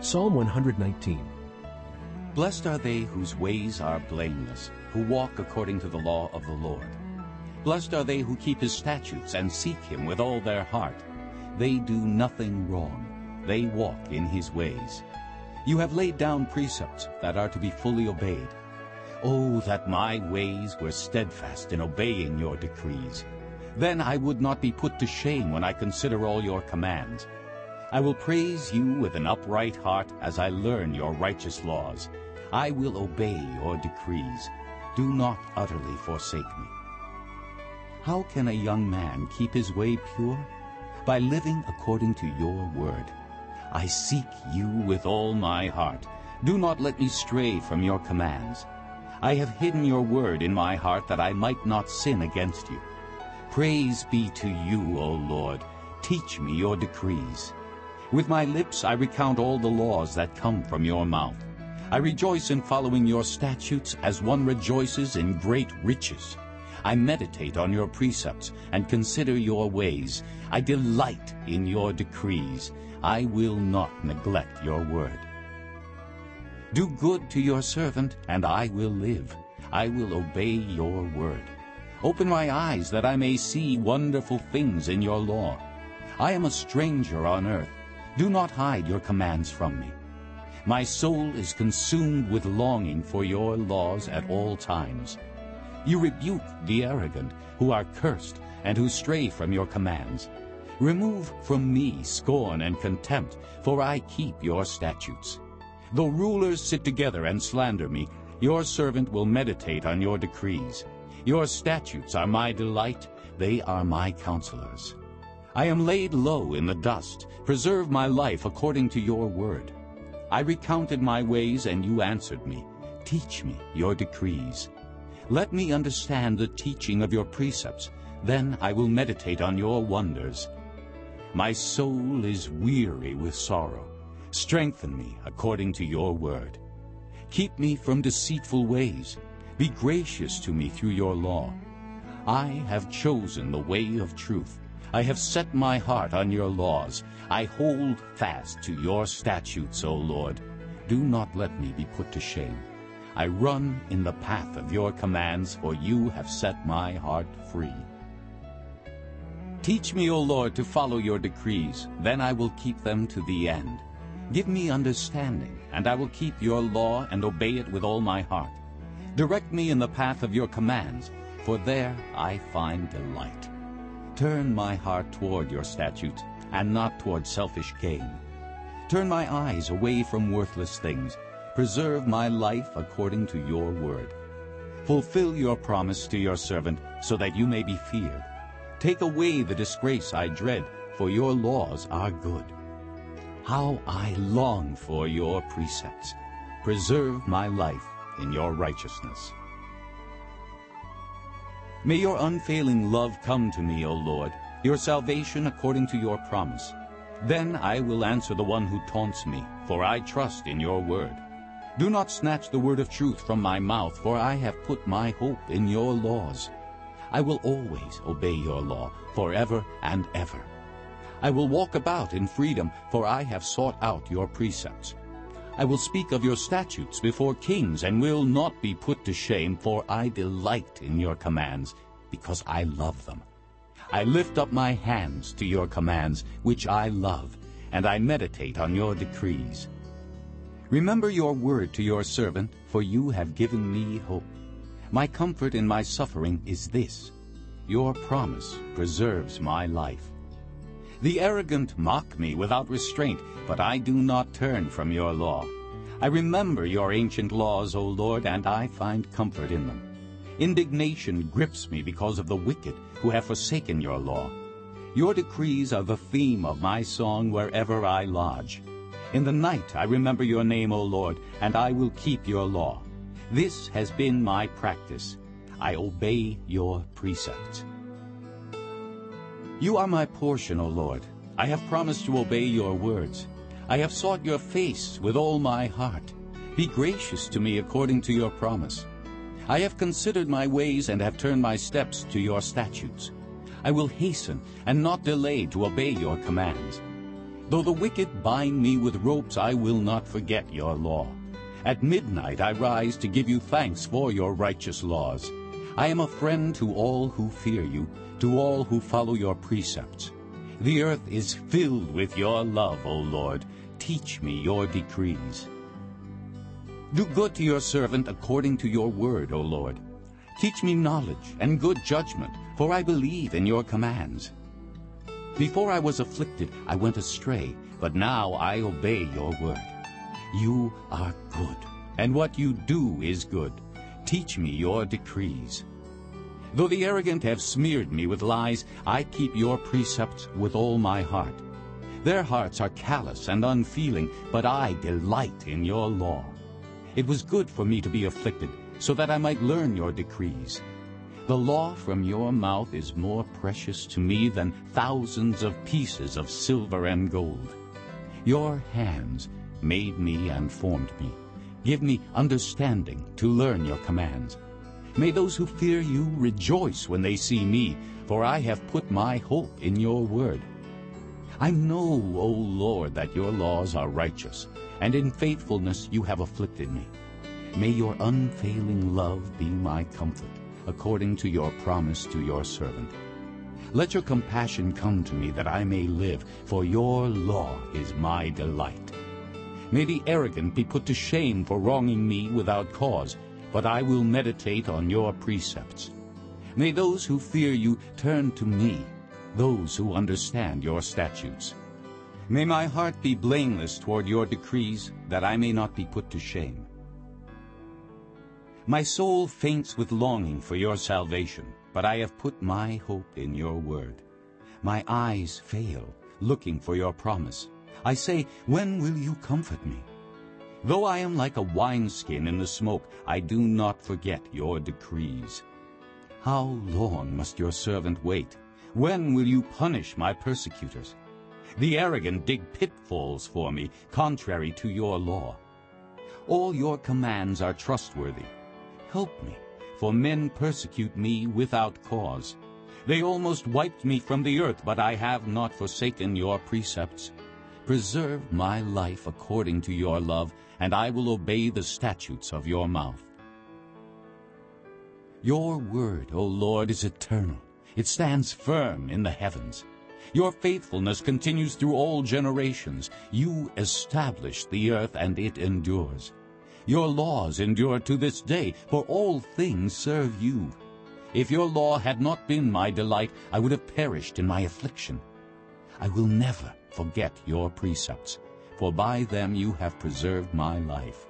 Psalm 119 Blessed are they whose ways are blameless, who walk according to the law of the Lord. Blessed are they who keep his statutes and seek him with all their heart. They do nothing wrong. They walk in his ways. You have laid down precepts that are to be fully obeyed. Oh, that my ways were steadfast in obeying your decrees. Then I would not be put to shame when I consider all your commands. I will praise you with an upright heart as I learn your righteous laws. I will obey your decrees. Do not utterly forsake me. How can a young man keep his way pure? By living according to your word. I seek you with all my heart. Do not let me stray from your commands. I have hidden your word in my heart that I might not sin against you. Praise be to you, O Lord. Teach me your decrees. With my lips I recount all the laws that come from your mouth. I rejoice in following your statutes as one rejoices in great riches. I meditate on your precepts and consider your ways. I delight in your decrees. I will not neglect your word. Do good to your servant, and I will live. I will obey your word. Open my eyes that I may see wonderful things in your law. I am a stranger on earth. Do not hide your commands from me. My soul is consumed with longing for your laws at all times. You rebuke the arrogant, who are cursed, and who stray from your commands. Remove from me scorn and contempt, for I keep your statutes. Though rulers sit together and slander me, your servant will meditate on your decrees. Your statutes are my delight, they are my counselors. I am laid low in the dust. Preserve my life according to your word. I recounted my ways, and you answered me. Teach me your decrees. Let me understand the teaching of your precepts. Then I will meditate on your wonders. My soul is weary with sorrow. Strengthen me according to your word. Keep me from deceitful ways. Be gracious to me through your law. I have chosen the way of truth. I have set my heart on your laws. I hold fast to your statutes, O Lord. Do not let me be put to shame. I run in the path of your commands, for you have set my heart free. Teach me, O Lord, to follow your decrees, then I will keep them to the end. Give me understanding, and I will keep your law and obey it with all my heart. Direct me in the path of your commands, for there I find delight. Turn my heart toward your statutes, and not toward selfish gain. Turn my eyes away from worthless things. Preserve my life according to your word. Fulfill your promise to your servant, so that you may be feared. Take away the disgrace I dread, for your laws are good. How I long for your precepts. Preserve my life in your righteousness. May your unfailing love come to me, O Lord, your salvation according to your promise. Then I will answer the one who taunts me, for I trust in your word. Do not snatch the word of truth from my mouth, for I have put my hope in your laws. I will always obey your law, forever and ever. I will walk about in freedom, for I have sought out your precepts. I will speak of your statutes before kings and will not be put to shame, for I delight in your commands, because I love them. I lift up my hands to your commands, which I love, and I meditate on your decrees. Remember your word to your servant, for you have given me hope. My comfort in my suffering is this. Your promise preserves my life. The arrogant mock me without restraint, but I do not turn from your law. I remember your ancient laws, O Lord, and I find comfort in them. Indignation grips me because of the wicked who have forsaken your law. Your decrees are the theme of my song wherever I lodge. In the night I remember your name, O Lord, and I will keep your law. This has been my practice. I obey your precepts. You are my portion, O Lord. I have promised to obey your words. I have sought your face with all my heart. Be gracious to me according to your promise. I have considered my ways and have turned my steps to your statutes. I will hasten and not delay to obey your commands. Though the wicked bind me with ropes, I will not forget your law. At midnight I rise to give you thanks for your righteous laws. I am a friend to all who fear you, to all who follow your precepts. The earth is filled with your love, O Lord. Teach me your decrees. Do good to your servant according to your word, O Lord. Teach me knowledge and good judgment, for I believe in your commands. Before I was afflicted, I went astray, but now I obey your word. You are good, and what you do is good. Teach me your decrees. Though the arrogant have smeared me with lies, I keep your precepts with all my heart. Their hearts are callous and unfeeling, but I delight in your law. It was good for me to be afflicted, so that I might learn your decrees. The law from your mouth is more precious to me than thousands of pieces of silver and gold. Your hands made me and formed me. Give me understanding to learn your commands. May those who fear you rejoice when they see me, for I have put my hope in your word. I know, O Lord, that your laws are righteous, and in faithfulness you have afflicted me. May your unfailing love be my comfort, according to your promise to your servant. Let your compassion come to me that I may live, for your law is my delight. May the arrogant be put to shame for wronging me without cause, but I will meditate on your precepts. May those who fear you turn to me, those who understand your statutes. May my heart be blameless toward your decrees, that I may not be put to shame. My soul faints with longing for your salvation, but I have put my hope in your word. My eyes fail, looking for your promise. I say, when will you comfort me? Though I am like a wineskin in the smoke, I do not forget your decrees. How long must your servant wait? When will you punish my persecutors? The arrogant dig pitfalls for me, contrary to your law. All your commands are trustworthy. Help me, for men persecute me without cause. They almost wiped me from the earth, but I have not forsaken your precepts. Preserve my life according to your love, and I will obey the statutes of your mouth. Your word, O Lord, is eternal. It stands firm in the heavens. Your faithfulness continues through all generations. You established the earth, and it endures. Your laws endure to this day, for all things serve you. If your law had not been my delight, I would have perished in my affliction. I will never forget your precepts, for by them you have preserved my life.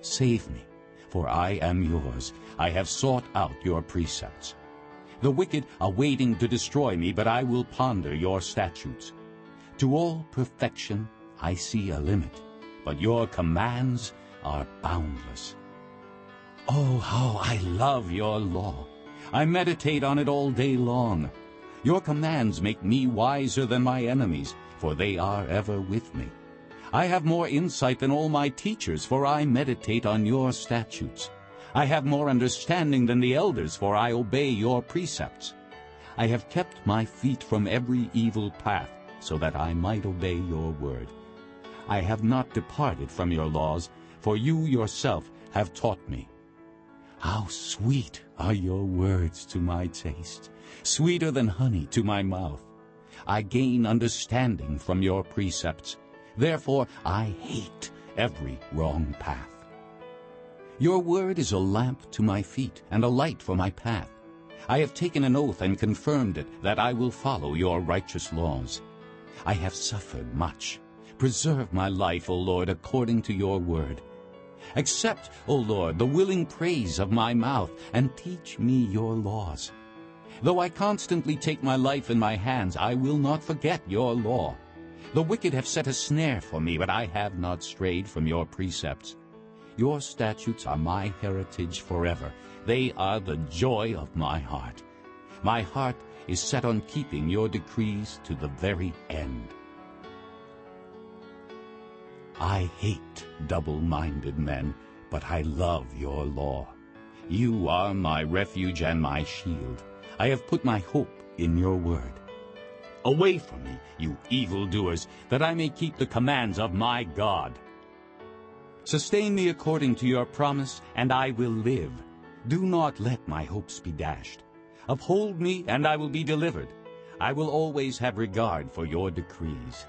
Save me, for I am yours. I have sought out your precepts. The wicked are waiting to destroy me, but I will ponder your statutes. To all perfection I see a limit, but your commands are boundless. Oh, how I love your law! I meditate on it all day long. Your commands make me wiser than my enemies, for they are ever with me. I have more insight than all my teachers, for I meditate on your statutes. I have more understanding than the elders, for I obey your precepts. I have kept my feet from every evil path, so that I might obey your word. I have not departed from your laws, for you yourself have taught me. How sweet are your words to my taste, sweeter than honey to my mouth. I gain understanding from your precepts. Therefore I hate every wrong path. Your word is a lamp to my feet and a light for my path. I have taken an oath and confirmed it, that I will follow your righteous laws. I have suffered much. Preserve my life, O Lord, according to your word. Accept, O Lord, the willing praise of my mouth, and teach me your laws. Though I constantly take my life in my hands, I will not forget your law. The wicked have set a snare for me, but I have not strayed from your precepts. Your statutes are my heritage forever. They are the joy of my heart. My heart is set on keeping your decrees to the very end. I hate double-minded men, but I love your law. You are my refuge and my shield. I have put my hope in your word. Away from me, you evildoers, that I may keep the commands of my God. Sustain me according to your promise, and I will live. Do not let my hopes be dashed. Uphold me, and I will be delivered. I will always have regard for your decrees.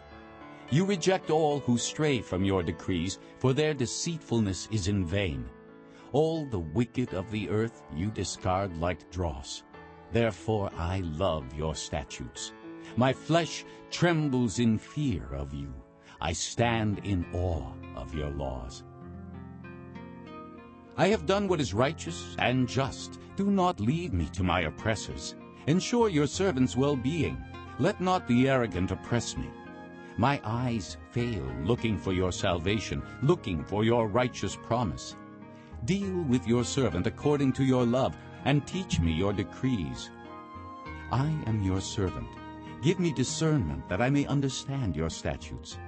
You reject all who stray from your decrees, for their deceitfulness is in vain. All the wicked of the earth you discard like dross. Therefore I love your statutes. My flesh trembles in fear of you. I stand in awe of your laws. I have done what is righteous and just. Do not leave me to my oppressors. Ensure your servant's well-being. Let not the arrogant oppress me. My eyes fail looking for your salvation, looking for your righteous promise. Deal with your servant according to your love, and teach me your decrees. I am your servant. Give me discernment that I may understand your statutes.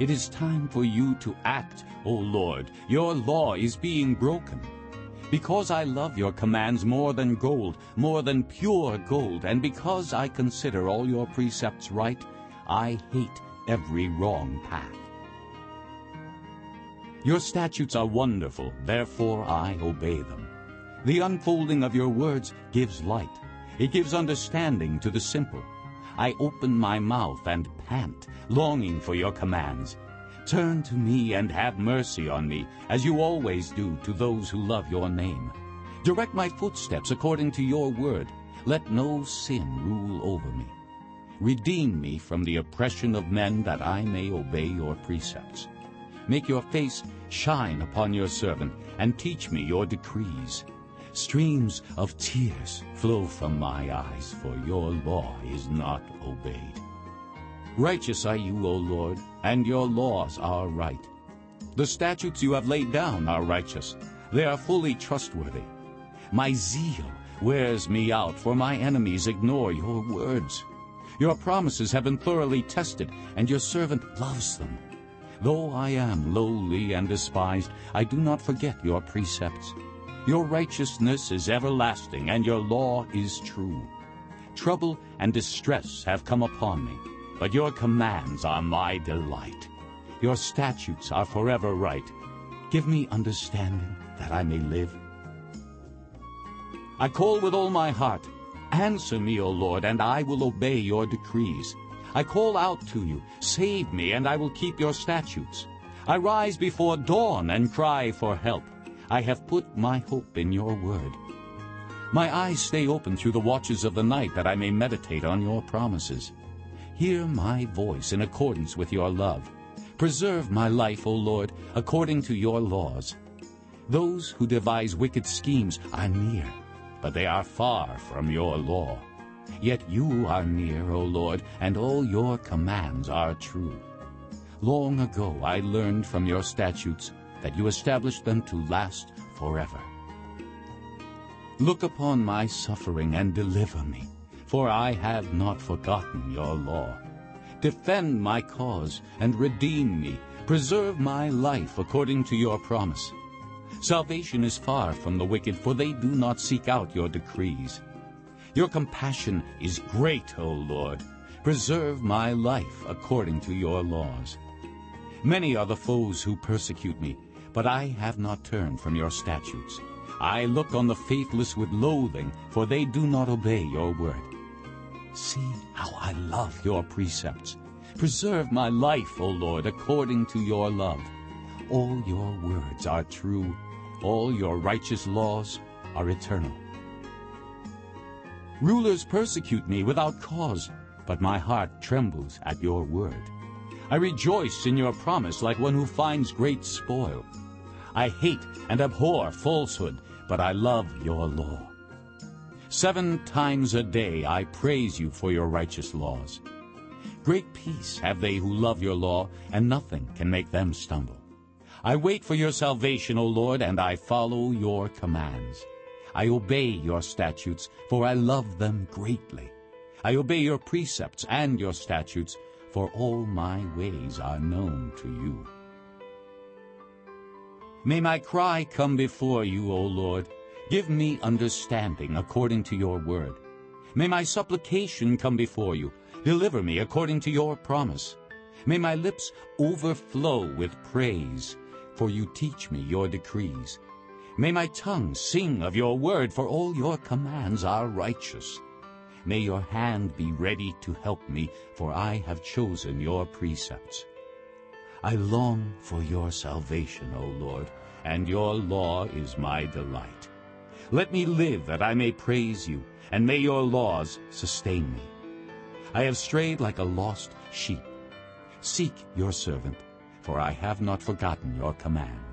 It is time for you to act, O Lord. Your law is being broken. Because I love your commands more than gold, more than pure gold, and because I consider all your precepts right, I hate every wrong path. Your statutes are wonderful, therefore I obey them. The unfolding of your words gives light. It gives understanding to the simple. I open my mouth and pant, longing for your commands. Turn to me and have mercy on me, as you always do to those who love your name. Direct my footsteps according to your word. Let no sin rule over me. Redeem me from the oppression of men that I may obey your precepts. Make your face shine upon your servant, and teach me your decrees. Streams of tears flow from my eyes, for your law is not obeyed. Righteous are you, O Lord, and your laws are right. The statutes you have laid down are righteous. They are fully trustworthy. My zeal wears me out, for my enemies ignore your words. Your promises have been thoroughly tested, and your servant loves them. Though I am lowly and despised, I do not forget your precepts. Your righteousness is everlasting, and your law is true. Trouble and distress have come upon me, but your commands are my delight. Your statutes are forever right. Give me understanding that I may live. I call with all my heart. Answer me, O Lord, and I will obey your decrees. I call out to you. Save me, and I will keep your statutes. I rise before dawn and cry for help. I have put my hope in your word. My eyes stay open through the watches of the night that I may meditate on your promises. Hear my voice in accordance with your love. Preserve my life, O Lord, according to your laws. Those who devise wicked schemes are near, but they are far from your law. Yet you are near, O Lord, and all your commands are true. Long ago I learned from your statutes that you established them to last forever. Look upon my suffering and deliver me, for I have not forgotten your law. Defend my cause and redeem me. Preserve my life according to your promise. Salvation is far from the wicked, for they do not seek out your decrees. Your compassion is great, O Lord. Preserve my life according to your laws. Many are the foes who persecute me, but I have not turned from your statutes. I look on the faithless with loathing, for they do not obey your word. See how I love your precepts. Preserve my life, O Lord, according to your love. All your words are true. All your righteous laws are eternal. Rulers persecute me without cause, but my heart trembles at your word. I rejoice in your promise like one who finds great spoil. I hate and abhor falsehood, but I love your law. Seven times a day I praise you for your righteous laws. Great peace have they who love your law, and nothing can make them stumble. I wait for your salvation, O Lord, and I follow your commands. I obey your statutes, for I love them greatly. I obey your precepts and your statutes, for all my ways are known to you. May my cry come before you, O Lord. Give me understanding according to your word. May my supplication come before you. Deliver me according to your promise. May my lips overflow with praise, for you teach me your decrees. May my tongue sing of your word, for all your commands are righteous. May your hand be ready to help me, for I have chosen your precepts. I long for your salvation, O Lord, and your law is my delight. Let me live that I may praise you, and may your laws sustain me. I have strayed like a lost sheep. Seek your servant, for I have not forgotten your commands.